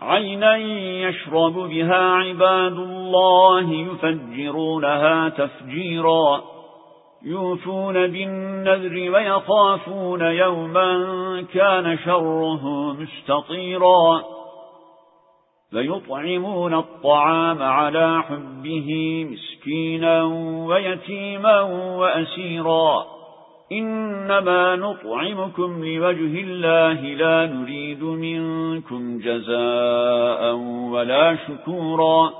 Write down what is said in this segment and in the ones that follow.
عينا يشرب بها عباد الله يفجرونها تفجيرا. يوفون بالنذر ويخافون يوما كان شره مستطيرا. فيطعمون الطعام على حبه مسكينا ويتيما وأسيرا. إنما نطعمكم لوجه الله لا نريد منكم جزاء ولا شكورا.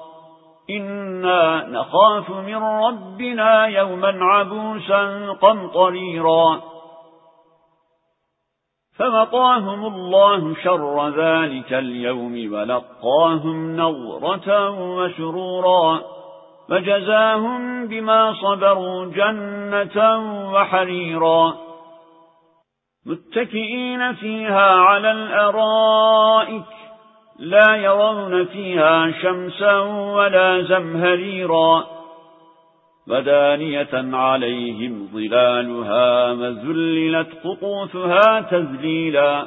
إنا نخاف من ربنا يوما عبوسا قمطريرا. فمطاهم الله شر ذلك اليوم ولقاهم نظرة وسرورا فجزاهم بما صبروا جنة وحريرا. متكئين فيها على الأرائك لا يرون فيها شمسا ولا زمهريرا. ودانية عليهم ظلالها مذللت قطوفها تذليلا.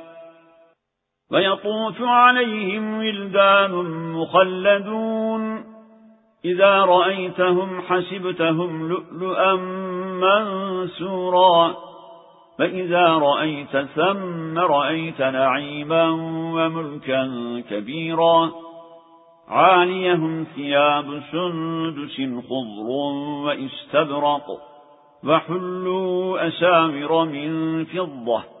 ويطوف عليهم ولدان مخلدون. إذا رأيتهم حسبتهم لؤلؤا منسورا فإذا رأيت ثم رأيت نعيما وملكا كبيرا. عاليهم ثياب سندس خضر وإستبرق. وحلوا أسامر من فضة.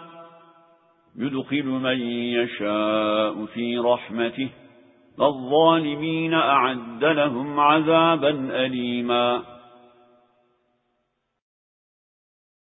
يدخل من يشاء في رحمته. فالظالمين أعد لهم عذابا أليما.